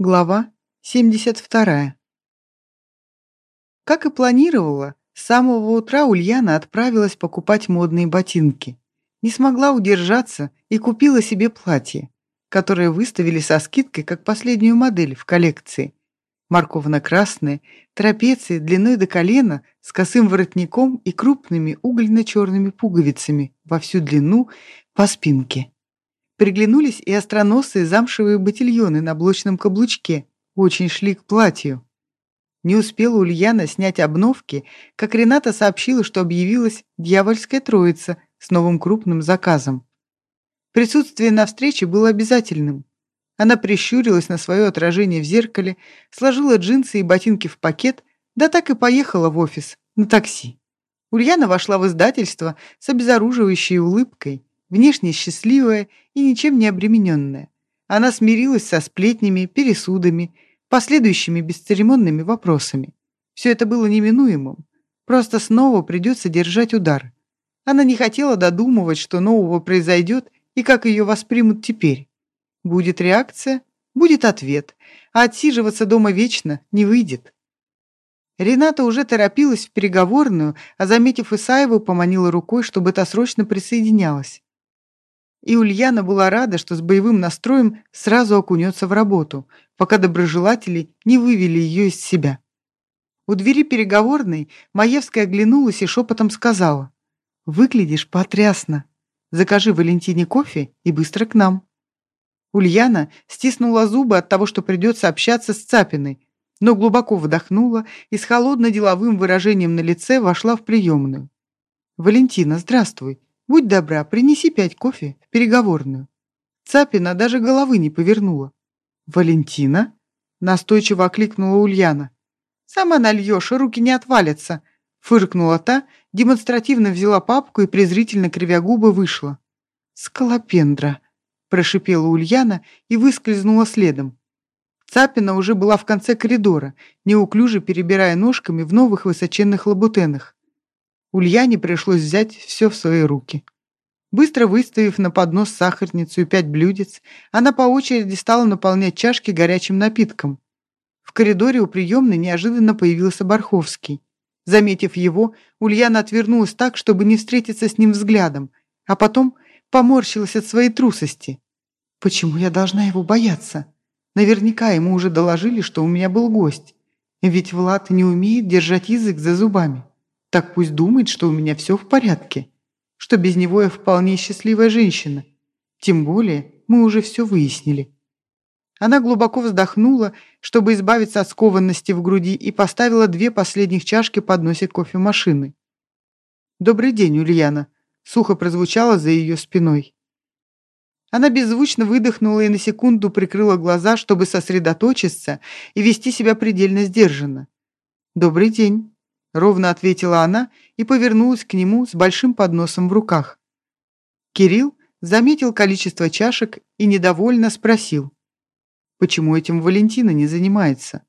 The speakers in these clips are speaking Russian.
Глава 72. Как и планировала, с самого утра Ульяна отправилась покупать модные ботинки. Не смогла удержаться и купила себе платье, которое выставили со скидкой как последнюю модель в коллекции. Морковно-красное, трапеции длиной до колена с косым воротником и крупными угольно-черными пуговицами во всю длину по спинке. Приглянулись и остроносые замшевые ботильоны на блочном каблучке, очень шли к платью. Не успела Ульяна снять обновки, как Рената сообщила, что объявилась дьявольская троица с новым крупным заказом. Присутствие на встрече было обязательным. Она прищурилась на свое отражение в зеркале, сложила джинсы и ботинки в пакет, да так и поехала в офис, на такси. Ульяна вошла в издательство с обезоруживающей улыбкой, внешне счастливая и ничем не обремененная. Она смирилась со сплетнями, пересудами, последующими бесцеремонными вопросами. Все это было неминуемым. Просто снова придется держать удар. Она не хотела додумывать, что нового произойдет и как ее воспримут теперь. Будет реакция, будет ответ, а отсиживаться дома вечно не выйдет. Рената уже торопилась в переговорную, а, заметив Исаеву, поманила рукой, чтобы та срочно присоединялась. И Ульяна была рада, что с боевым настроем сразу окунется в работу, пока доброжелатели не вывели ее из себя. У двери переговорной Маевская оглянулась и шепотом сказала, «Выглядишь потрясно. Закажи Валентине кофе и быстро к нам». Ульяна стиснула зубы от того, что придется общаться с Цапиной, но глубоко вдохнула и с холодно-деловым выражением на лице вошла в приемную. «Валентина, здравствуй. Будь добра, принеси пять кофе в переговорную». Цапина даже головы не повернула. «Валентина?» — настойчиво окликнула Ульяна. «Сама нальешь, руки не отвалятся», — фыркнула та, демонстративно взяла папку и, презрительно кривя губы, вышла. «Скалопендра», — прошипела Ульяна и выскользнула следом. Цапина уже была в конце коридора, неуклюже перебирая ножками в новых высоченных лабутенах. Ульяне пришлось взять все в свои руки. Быстро выставив на поднос сахарницу и пять блюдец, она по очереди стала наполнять чашки горячим напитком. В коридоре у приемной неожиданно появился Барховский. Заметив его, Ульяна отвернулась так, чтобы не встретиться с ним взглядом, а потом поморщилась от своей трусости. «Почему я должна его бояться? Наверняка ему уже доложили, что у меня был гость. Ведь Влад не умеет держать язык за зубами». Так пусть думает, что у меня все в порядке, что без него я вполне счастливая женщина. Тем более мы уже все выяснили. Она глубоко вздохнула, чтобы избавиться от скованности в груди, и поставила две последних чашки под носик кофемашины. «Добрый день, Ульяна», — сухо прозвучало за ее спиной. Она беззвучно выдохнула и на секунду прикрыла глаза, чтобы сосредоточиться и вести себя предельно сдержанно. «Добрый день», ровно ответила она и повернулась к нему с большим подносом в руках. Кирилл заметил количество чашек и недовольно спросил, почему этим Валентина не занимается.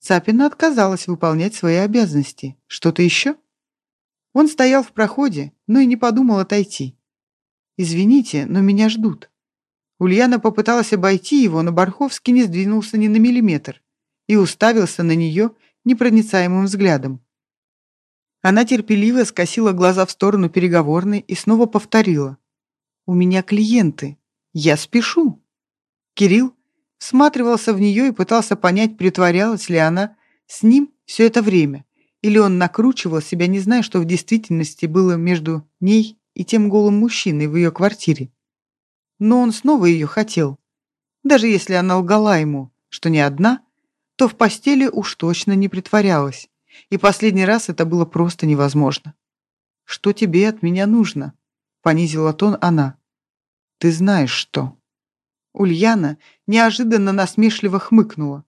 Цапина отказалась выполнять свои обязанности. Что-то еще? Он стоял в проходе, но и не подумал отойти. «Извините, но меня ждут». Ульяна попыталась обойти его, но Барховский не сдвинулся ни на миллиметр и уставился на нее непроницаемым взглядом. Она терпеливо скосила глаза в сторону переговорной и снова повторила. «У меня клиенты. Я спешу». Кирилл всматривался в нее и пытался понять, притворялась ли она с ним все это время, или он накручивал себя, не зная, что в действительности было между ней и тем голым мужчиной в ее квартире. Но он снова ее хотел. Даже если она лгала ему, что не одна, то в постели уж точно не притворялась и последний раз это было просто невозможно. «Что тебе от меня нужно?» — понизила тон она. «Ты знаешь, что». Ульяна неожиданно насмешливо хмыкнула.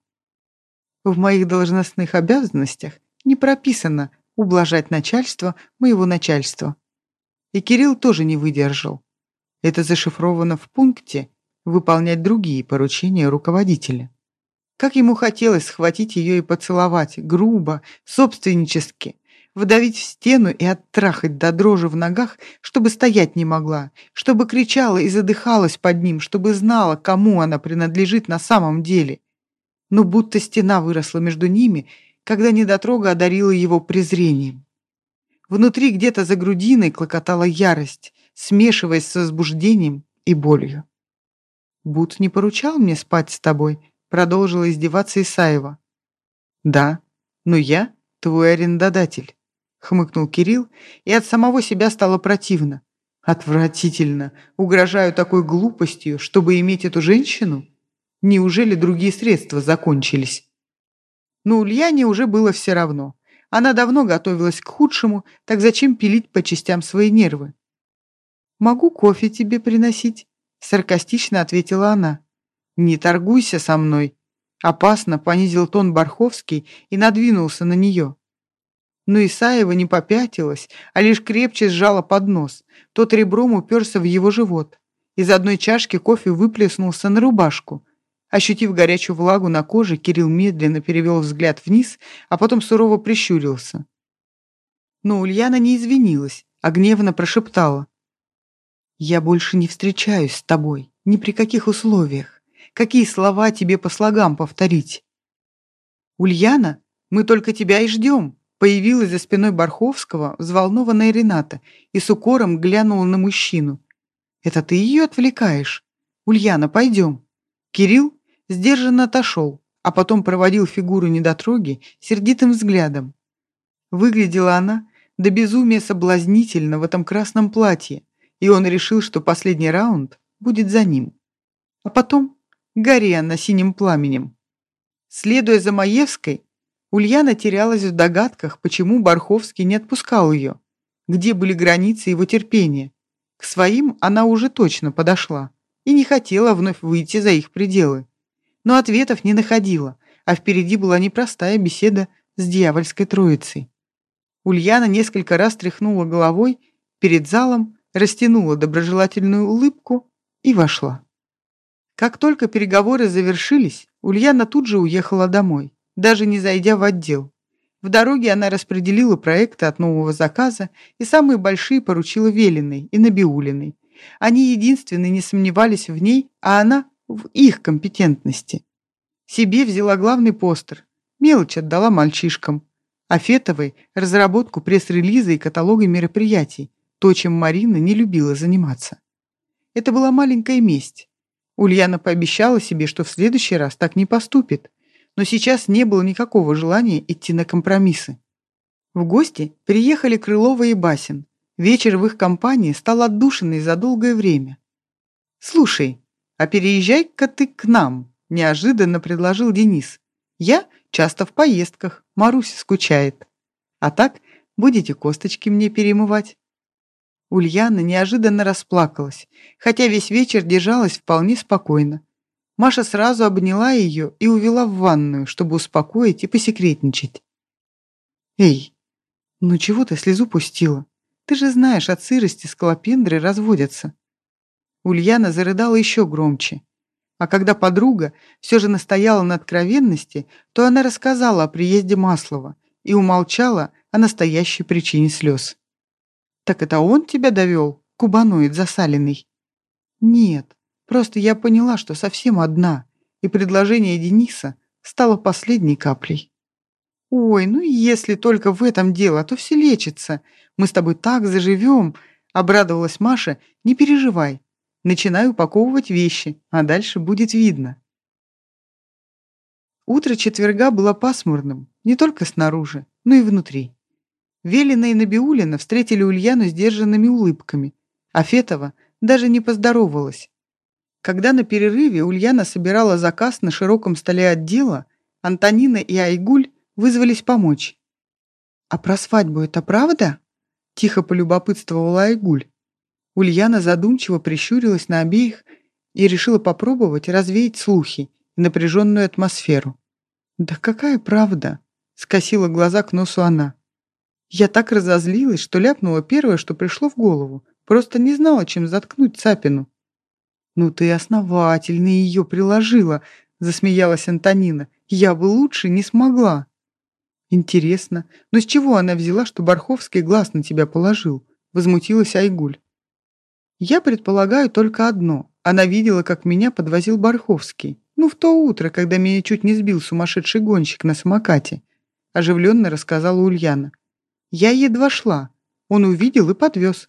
«В моих должностных обязанностях не прописано ублажать начальство моего начальства». И Кирилл тоже не выдержал. Это зашифровано в пункте «Выполнять другие поручения руководителя». Как ему хотелось схватить ее и поцеловать, грубо, собственнически, вдавить в стену и оттрахать до дрожи в ногах, чтобы стоять не могла, чтобы кричала и задыхалась под ним, чтобы знала, кому она принадлежит на самом деле. но будто стена выросла между ними, когда недотрога одарила его презрением. Внутри где-то за грудиной клокотала ярость, смешиваясь с возбуждением и болью. «Бут не поручал мне спать с тобой», — продолжила издеваться Исаева. «Да, но я твой арендодатель», — хмыкнул Кирилл, и от самого себя стало противно. «Отвратительно. Угрожаю такой глупостью, чтобы иметь эту женщину? Неужели другие средства закончились?» Но Ульяне уже было все равно. Она давно готовилась к худшему, так зачем пилить по частям свои нервы? «Могу кофе тебе приносить?» — саркастично ответила она. «Не торгуйся со мной!» Опасно понизил тон Барховский и надвинулся на нее. Но Исаева не попятилась, а лишь крепче сжала поднос. Тот ребром уперся в его живот. Из одной чашки кофе выплеснулся на рубашку. Ощутив горячую влагу на коже, Кирилл медленно перевел взгляд вниз, а потом сурово прищурился. Но Ульяна не извинилась, а гневно прошептала. «Я больше не встречаюсь с тобой, ни при каких условиях. Какие слова тебе по слогам повторить?» «Ульяна, мы только тебя и ждем», появилась за спиной Барховского взволнованная Рената и с укором глянула на мужчину. «Это ты ее отвлекаешь? Ульяна, пойдем». Кирилл сдержанно отошел, а потом проводил фигуру недотроги сердитым взглядом. Выглядела она до безумия соблазнительно в этом красном платье, и он решил, что последний раунд будет за ним. А потом гори она синим пламенем. Следуя за Маевской, Ульяна терялась в догадках, почему Барховский не отпускал ее, где были границы его терпения. К своим она уже точно подошла и не хотела вновь выйти за их пределы. Но ответов не находила, а впереди была непростая беседа с дьявольской троицей. Ульяна несколько раз тряхнула головой перед залом, растянула доброжелательную улыбку и вошла. Как только переговоры завершились, Ульяна тут же уехала домой, даже не зайдя в отдел. В дороге она распределила проекты от нового заказа и самые большие поручила Велиной и Набиулиной. Они единственные не сомневались в ней, а она в их компетентности. Себе взяла главный постер, мелочь отдала мальчишкам, а Фетовой – разработку пресс-релиза и каталога мероприятий, то, чем Марина не любила заниматься. Это была маленькая месть. Ульяна пообещала себе, что в следующий раз так не поступит, но сейчас не было никакого желания идти на компромиссы. В гости приехали Крылова и Басин. Вечер в их компании стал отдушенный за долгое время. «Слушай, а переезжай-ка ты к нам», – неожиданно предложил Денис. «Я часто в поездках, Маруся скучает. А так будете косточки мне перемывать». Ульяна неожиданно расплакалась, хотя весь вечер держалась вполне спокойно. Маша сразу обняла ее и увела в ванную, чтобы успокоить и посекретничать. «Эй, ну чего ты слезу пустила? Ты же знаешь, от сырости скалопендры разводятся». Ульяна зарыдала еще громче. А когда подруга все же настояла на откровенности, то она рассказала о приезде Маслова и умолчала о настоящей причине слез. «Так это он тебя довел, кубаноид засаленный?» «Нет, просто я поняла, что совсем одна, и предложение Дениса стало последней каплей». «Ой, ну если только в этом дело, то все лечится. Мы с тобой так заживем», — обрадовалась Маша. «Не переживай. Начинаю упаковывать вещи, а дальше будет видно». Утро четверга было пасмурным, не только снаружи, но и внутри. Велина и Набиулина встретили Ульяну сдержанными улыбками, а Фетова даже не поздоровалась. Когда на перерыве Ульяна собирала заказ на широком столе отдела, Антонина и Айгуль вызвались помочь. «А про свадьбу это правда?» – тихо полюбопытствовала Айгуль. Ульяна задумчиво прищурилась на обеих и решила попробовать развеять слухи и напряженную атмосферу. «Да какая правда?» – скосила глаза к носу она. Я так разозлилась, что ляпнула первое, что пришло в голову. Просто не знала, чем заткнуть цапину. «Ну ты основательно ее приложила», — засмеялась Антонина. «Я бы лучше не смогла». «Интересно, но с чего она взяла, что Барховский глаз на тебя положил?» — возмутилась Айгуль. «Я предполагаю только одно. Она видела, как меня подвозил Барховский. Ну, в то утро, когда меня чуть не сбил сумасшедший гонщик на самокате, оживленно рассказала Ульяна. Я едва шла. Он увидел и подвез.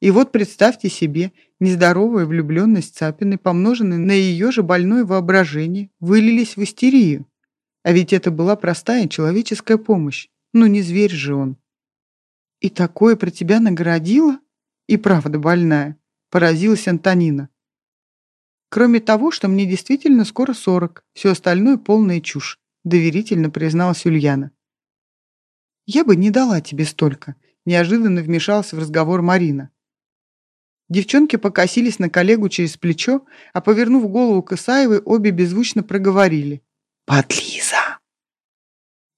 И вот представьте себе, нездоровая влюбленность Цапиной, помноженная на ее же больное воображение, вылились в истерию. А ведь это была простая человеческая помощь. Ну не зверь же он. И такое про тебя наградила? И правда больная, поразилась Антонина. Кроме того, что мне действительно скоро сорок, все остальное полная чушь, доверительно призналась Ульяна. Я бы не дала тебе столько, неожиданно вмешалась в разговор Марина. Девчонки покосились на коллегу через плечо, а повернув голову к Исаевой, обе беззвучно проговорили. «Подлиза!»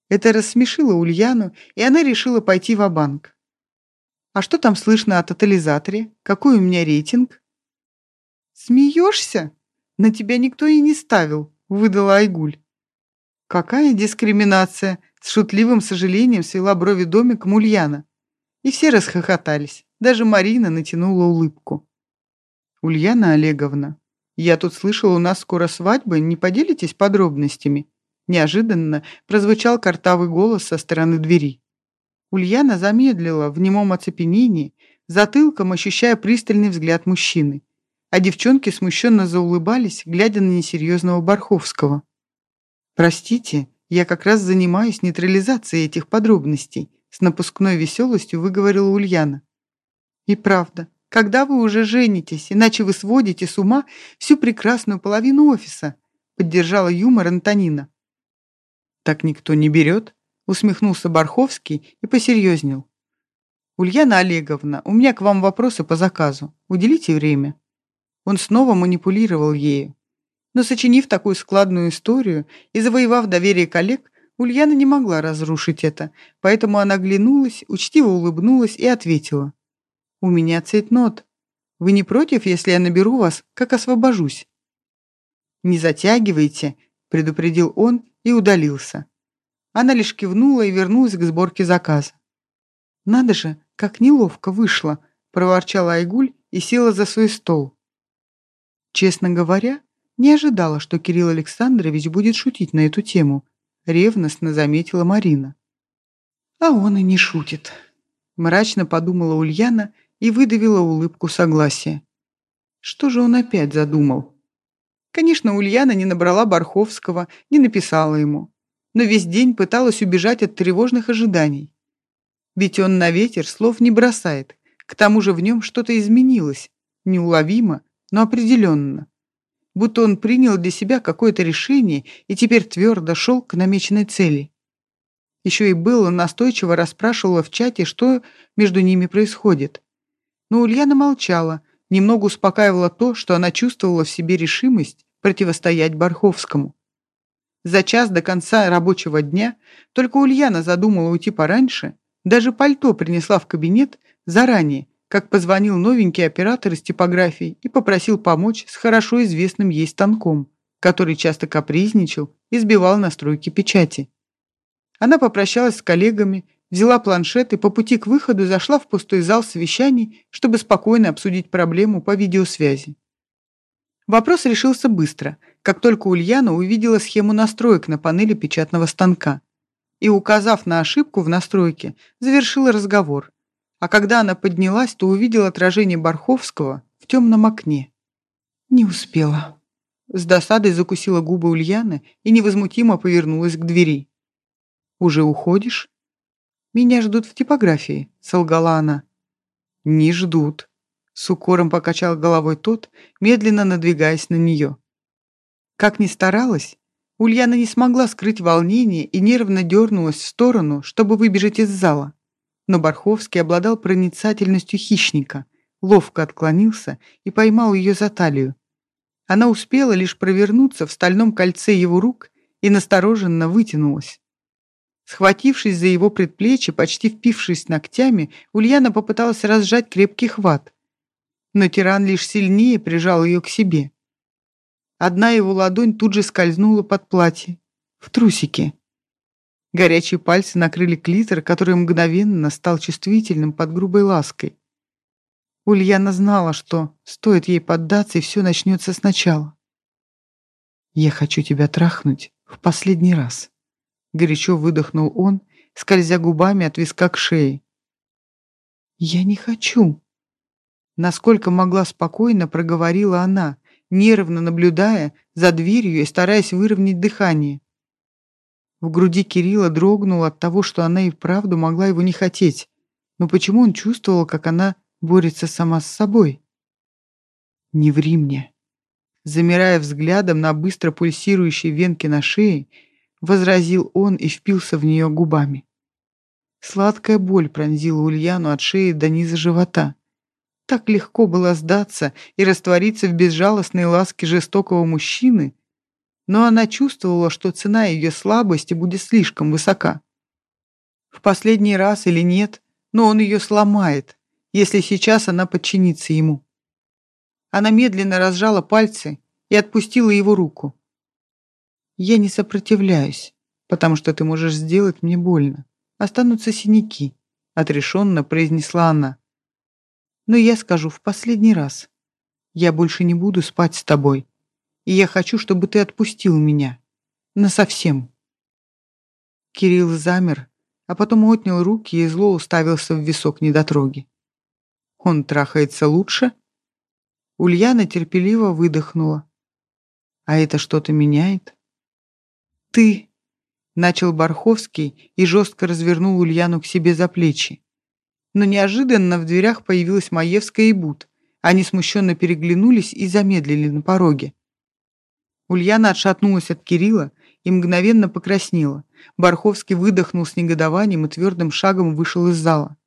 Это рассмешило Ульяну, и она решила пойти в банк «А что там слышно о тотализаторе? Какой у меня рейтинг?» «Смеешься? На тебя никто и не ставил», — выдала Айгуль. «Какая дискриминация!» — с шутливым сожалением свела брови домик Ульяна. И все расхохотались. Даже Марина натянула улыбку. «Ульяна Олеговна, я тут слышала, у нас скоро свадьба, не поделитесь подробностями?» Неожиданно прозвучал картавый голос со стороны двери. Ульяна замедлила в немом оцепенении, затылком ощущая пристальный взгляд мужчины а девчонки смущенно заулыбались, глядя на несерьезного Барховского. «Простите, я как раз занимаюсь нейтрализацией этих подробностей», с напускной веселостью выговорила Ульяна. «И правда, когда вы уже женитесь, иначе вы сводите с ума всю прекрасную половину офиса», поддержала юмор Антонина. «Так никто не берет», усмехнулся Барховский и посерьезнел. «Ульяна Олеговна, у меня к вам вопросы по заказу. Уделите время». Он снова манипулировал ею. Но сочинив такую складную историю и завоевав доверие коллег, Ульяна не могла разрушить это, поэтому она оглянулась, учтиво улыбнулась и ответила. «У меня цейтнот. Вы не против, если я наберу вас, как освобожусь?» «Не затягивайте», — предупредил он и удалился. Она лишь кивнула и вернулась к сборке заказа. «Надо же, как неловко вышло», — проворчала Айгуль и села за свой стол. Честно говоря, не ожидала, что Кирилл Александрович будет шутить на эту тему, ревностно заметила Марина. А он и не шутит. Мрачно подумала Ульяна и выдавила улыбку согласия. Что же он опять задумал? Конечно, Ульяна не набрала Барховского, не написала ему, но весь день пыталась убежать от тревожных ожиданий. Ведь он на ветер слов не бросает, к тому же в нем что-то изменилось, неуловимо, но определенно. Будто он принял для себя какое-то решение и теперь твердо шел к намеченной цели. Еще и было настойчиво расспрашивала в чате, что между ними происходит. Но Ульяна молчала, немного успокаивала то, что она чувствовала в себе решимость противостоять Барховскому. За час до конца рабочего дня только Ульяна задумала уйти пораньше, даже пальто принесла в кабинет заранее, как позвонил новенький оператор из типографии и попросил помочь с хорошо известным ей станком, который часто капризничал и сбивал настройки печати. Она попрощалась с коллегами, взяла планшет и по пути к выходу зашла в пустой зал совещаний, чтобы спокойно обсудить проблему по видеосвязи. Вопрос решился быстро, как только Ульяна увидела схему настроек на панели печатного станка и, указав на ошибку в настройке, завершила разговор, а когда она поднялась, то увидела отражение Барховского в темном окне. Не успела. С досадой закусила губы Ульяны и невозмутимо повернулась к двери. «Уже уходишь?» «Меня ждут в типографии», — солгала она. «Не ждут», — с укором покачал головой тот, медленно надвигаясь на нее. Как ни старалась, Ульяна не смогла скрыть волнение и нервно дернулась в сторону, чтобы выбежать из зала но Барховский обладал проницательностью хищника, ловко отклонился и поймал ее за талию. Она успела лишь провернуться в стальном кольце его рук и настороженно вытянулась. Схватившись за его предплечье, почти впившись ногтями, Ульяна попыталась разжать крепкий хват. Но тиран лишь сильнее прижал ее к себе. Одна его ладонь тут же скользнула под платье, в трусики. Горячие пальцы накрыли клитор, который мгновенно стал чувствительным под грубой лаской. Ульяна знала, что стоит ей поддаться, и все начнется сначала. «Я хочу тебя трахнуть в последний раз», — горячо выдохнул он, скользя губами от виска к шее. «Я не хочу», — насколько могла спокойно проговорила она, нервно наблюдая за дверью и стараясь выровнять дыхание. В груди Кирилла дрогнуло от того, что она и вправду могла его не хотеть. Но почему он чувствовал, как она борется сама с собой? «Не ври мне». Замирая взглядом на быстро пульсирующие венки на шее, возразил он и впился в нее губами. Сладкая боль пронзила Ульяну от шеи до низа живота. Так легко было сдаться и раствориться в безжалостной ласке жестокого мужчины, но она чувствовала, что цена ее слабости будет слишком высока. В последний раз или нет, но он ее сломает, если сейчас она подчинится ему. Она медленно разжала пальцы и отпустила его руку. «Я не сопротивляюсь, потому что ты можешь сделать мне больно. Останутся синяки», — отрешенно произнесла она. «Но я скажу в последний раз. Я больше не буду спать с тобой, и я хочу, чтобы ты отпустил меня. Насовсем». Кирилл замер, а потом отнял руки и зло уставился в висок недотроги. «Он трахается лучше?» Ульяна терпеливо выдохнула. «А это что-то меняет?» «Ты...» — начал Барховский и жестко развернул Ульяну к себе за плечи. Но неожиданно в дверях появилась Маевская и Бут. Они смущенно переглянулись и замедлили на пороге. Ульяна отшатнулась от Кирилла и мгновенно покраснела. Барховский выдохнул с негодованием и твердым шагом вышел из зала.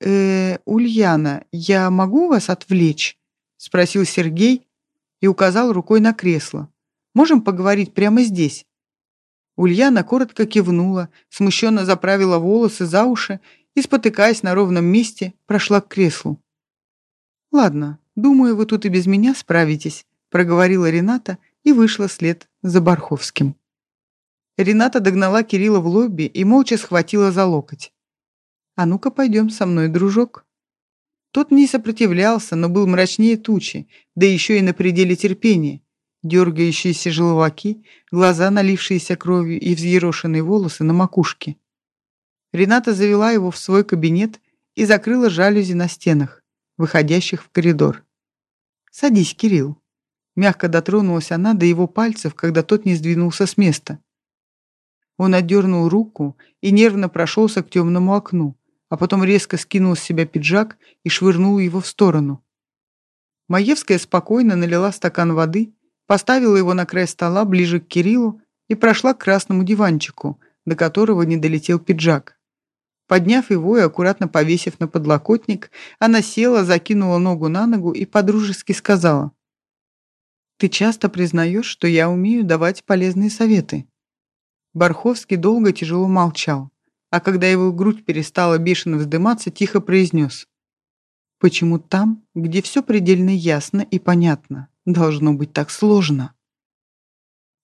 «Э, Ульяна, я могу вас отвлечь?» — спросил Сергей и указал рукой на кресло. «Можем поговорить прямо здесь?» Ульяна коротко кивнула, смущенно заправила волосы за уши и, спотыкаясь на ровном месте, прошла к креслу. «Ладно, думаю, вы тут и без меня справитесь», — проговорила Рената и вышла след за Барховским. Рената догнала Кирилла в лобби и молча схватила за локоть. «А ну-ка пойдем со мной, дружок». Тот не сопротивлялся, но был мрачнее тучи, да еще и на пределе терпения. Дергающиеся желваки, глаза, налившиеся кровью и взъерошенные волосы на макушке. Рената завела его в свой кабинет и закрыла жалюзи на стенах, выходящих в коридор. «Садись, Кирилл». Мягко дотронулась она до его пальцев, когда тот не сдвинулся с места. Он отдернул руку и нервно прошелся к темному окну а потом резко скинул с себя пиджак и швырнул его в сторону. Маевская спокойно налила стакан воды, поставила его на край стола ближе к Кириллу и прошла к красному диванчику, до которого не долетел пиджак. Подняв его и аккуратно повесив на подлокотник, она села, закинула ногу на ногу и подружески сказала. «Ты часто признаешь, что я умею давать полезные советы». Барховский долго тяжело молчал а когда его грудь перестала бешено вздыматься, тихо произнес. «Почему там, где все предельно ясно и понятно, должно быть так сложно?»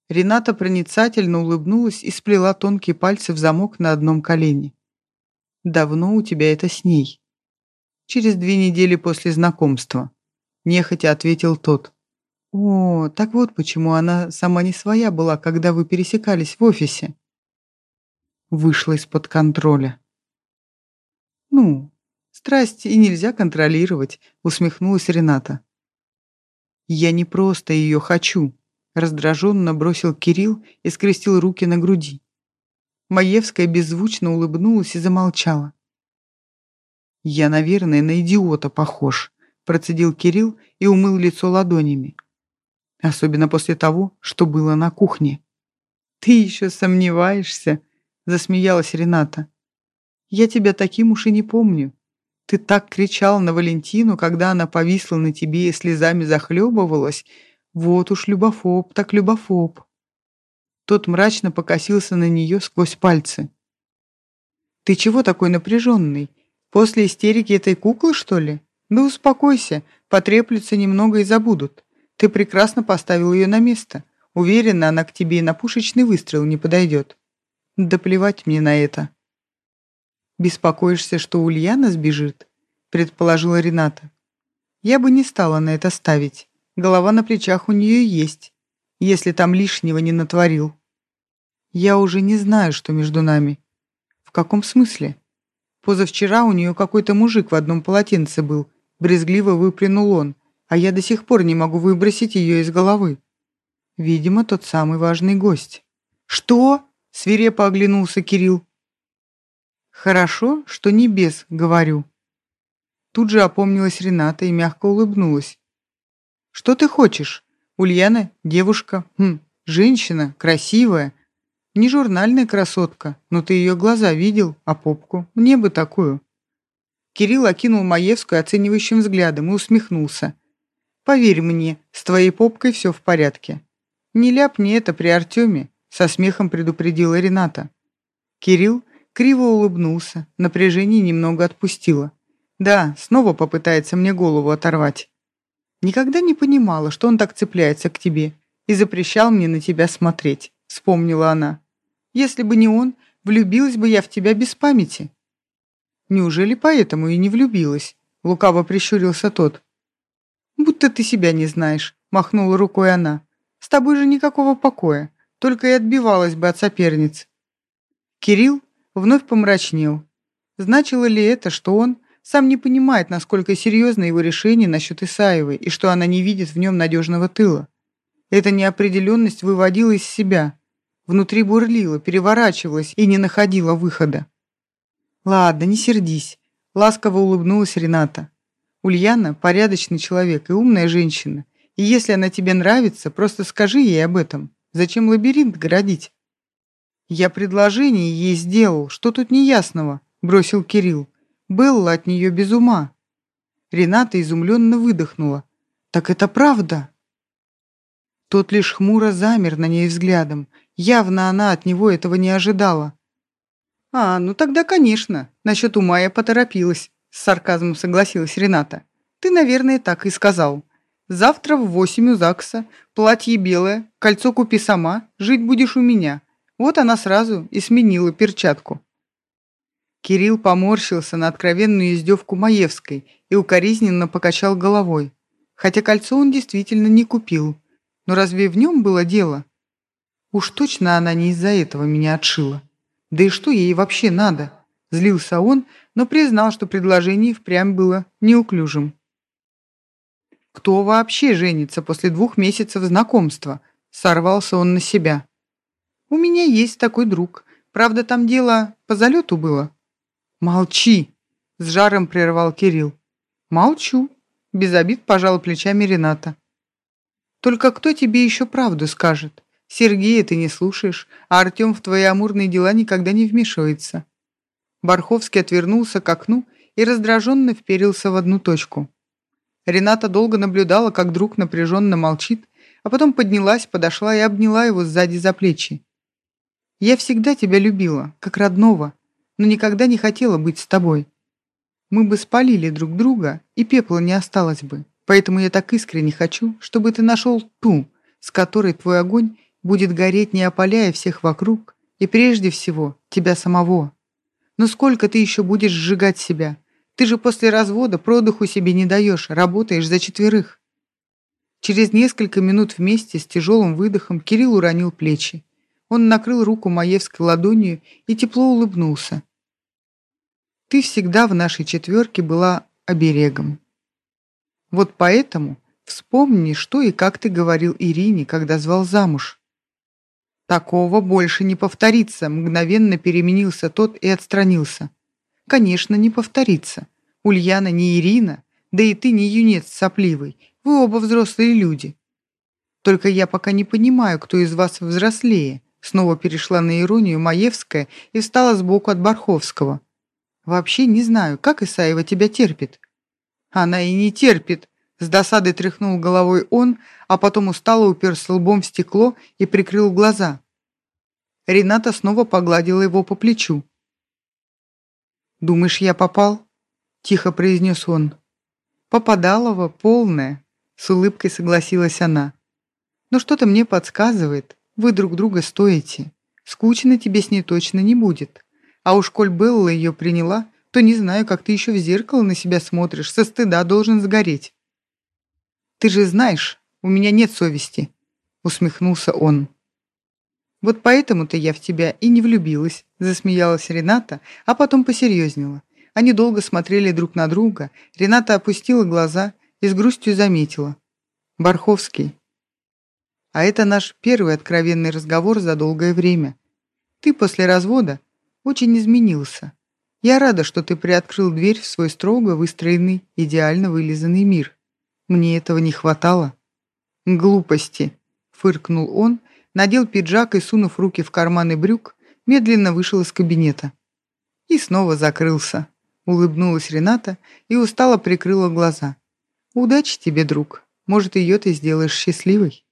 Рената проницательно улыбнулась и сплела тонкие пальцы в замок на одном колене. «Давно у тебя это с ней?» «Через две недели после знакомства», — нехотя ответил тот. «О, так вот почему она сама не своя была, когда вы пересекались в офисе» вышла из-под контроля. «Ну, страсть и нельзя контролировать», — усмехнулась Рената. «Я не просто ее хочу», — раздраженно бросил Кирилл и скрестил руки на груди. Маевская беззвучно улыбнулась и замолчала. «Я, наверное, на идиота похож», — процедил Кирилл и умыл лицо ладонями. Особенно после того, что было на кухне. «Ты еще сомневаешься?» засмеялась Рената. «Я тебя таким уж и не помню. Ты так кричал на Валентину, когда она повисла на тебе и слезами захлебывалась. Вот уж любофоб, так любофоб». Тот мрачно покосился на нее сквозь пальцы. «Ты чего такой напряженный? После истерики этой куклы, что ли? Да успокойся, потреплются немного и забудут. Ты прекрасно поставил ее на место. Уверена, она к тебе и на пушечный выстрел не подойдет». Да плевать мне на это. Беспокоишься, что Ульяна сбежит? Предположила Рената. Я бы не стала на это ставить. Голова на плечах у нее есть. если там лишнего не натворил. Я уже не знаю, что между нами. В каком смысле? Позавчера у нее какой-то мужик в одном полотенце был, брезгливо выплюнул он, а я до сих пор не могу выбросить ее из головы. Видимо, тот самый важный гость. «Что?» — свирепо оглянулся Кирилл. «Хорошо, что не без, говорю». Тут же опомнилась Рената и мягко улыбнулась. «Что ты хочешь? Ульяна — девушка, хм, женщина, красивая. Не журнальная красотка, но ты ее глаза видел, а попку? Мне бы такую». Кирилл окинул Маевскую оценивающим взглядом и усмехнулся. «Поверь мне, с твоей попкой все в порядке». «Не ляпни это при Артеме», — со смехом предупредила Рената. Кирилл криво улыбнулся, напряжение немного отпустило. «Да, снова попытается мне голову оторвать». «Никогда не понимала, что он так цепляется к тебе и запрещал мне на тебя смотреть», — вспомнила она. «Если бы не он, влюбилась бы я в тебя без памяти». «Неужели поэтому и не влюбилась?» — лукаво прищурился тот. «Будто ты себя не знаешь», — махнула рукой она. «С тобой же никакого покоя, только и отбивалась бы от соперниц». Кирилл вновь помрачнел. Значило ли это, что он сам не понимает, насколько серьезно его решение насчет Исаевой и что она не видит в нем надежного тыла? Эта неопределенность выводила из себя. Внутри бурлила, переворачивалась и не находила выхода. «Ладно, не сердись», — ласково улыбнулась Рената. «Ульяна — порядочный человек и умная женщина. И если она тебе нравится, просто скажи ей об этом. Зачем лабиринт городить?» «Я предложение ей сделал. Что тут неясного?» — бросил Кирилл. Белла от нее без ума. Рената изумленно выдохнула. «Так это правда?» Тот лишь хмуро замер на ней взглядом. Явно она от него этого не ожидала. «А, ну тогда, конечно. Насчет ума я поторопилась», — с сарказмом согласилась Рената. «Ты, наверное, так и сказал. Завтра в восемь у ЗАГСа, платье белое, кольцо купи сама, жить будешь у меня». Вот она сразу и сменила перчатку. Кирилл поморщился на откровенную издевку Маевской и укоризненно покачал головой. Хотя кольцо он действительно не купил. Но разве в нем было дело? Уж точно она не из-за этого меня отшила. Да и что ей вообще надо? Злился он, но признал, что предложение впрямь было неуклюжим. Кто вообще женится после двух месяцев знакомства? Сорвался он на себя. У меня есть такой друг. Правда, там дело по залету было. Молчи! С жаром прервал Кирилл. Молчу. Без обид пожал плечами Рената. Только кто тебе еще правду скажет? Сергея ты не слушаешь, а Артем в твои амурные дела никогда не вмешивается». Барховский отвернулся к окну и раздраженно вперился в одну точку. Рената долго наблюдала, как друг напряженно молчит, а потом поднялась, подошла и обняла его сзади за плечи. «Я всегда тебя любила, как родного, но никогда не хотела быть с тобой. Мы бы спалили друг друга, и пепла не осталось бы. Поэтому я так искренне хочу, чтобы ты нашел ту, с которой твой огонь будет гореть, не опаляя всех вокруг, и прежде всего тебя самого. Но сколько ты еще будешь сжигать себя? Ты же после развода продыху себе не даешь, работаешь за четверых. Через несколько минут вместе с тяжелым выдохом Кирилл уронил плечи. Он накрыл руку Маевской ладонью и тепло улыбнулся. «Ты всегда в нашей четверке была оберегом. Вот поэтому вспомни, что и как ты говорил Ирине, когда звал замуж. «Такого больше не повторится», — мгновенно переменился тот и отстранился. «Конечно, не повторится. Ульяна не Ирина, да и ты не юнец сопливый. Вы оба взрослые люди. Только я пока не понимаю, кто из вас взрослее». Снова перешла на иронию Маевская и встала сбоку от Барховского. «Вообще не знаю, как Исаева тебя терпит». «Она и не терпит», с досадой тряхнул головой он, а потом устало уперся лбом в стекло и прикрыл глаза. Рената снова погладила его по плечу. «Думаешь, я попал?» — тихо произнес он. «Попадалова полная», — с улыбкой согласилась она. «Но что-то мне подсказывает, вы друг друга стоите. Скучно тебе с ней точно не будет. А уж коль Белла ее приняла, то не знаю, как ты еще в зеркало на себя смотришь, со стыда должен сгореть». «Ты же знаешь, у меня нет совести», — усмехнулся он. Вот поэтому-то я в тебя и не влюбилась, засмеялась Рената, а потом посерьезнела. Они долго смотрели друг на друга. Рената опустила глаза и с грустью заметила. «Барховский, а это наш первый откровенный разговор за долгое время. Ты после развода очень изменился. Я рада, что ты приоткрыл дверь в свой строго выстроенный, идеально вылизанный мир. Мне этого не хватало». «Глупости», — фыркнул он, надел пиджак и, сунув руки в карманы брюк, медленно вышел из кабинета. И снова закрылся. Улыбнулась Рената и устало прикрыла глаза. «Удачи тебе, друг. Может, ее ты сделаешь счастливой?»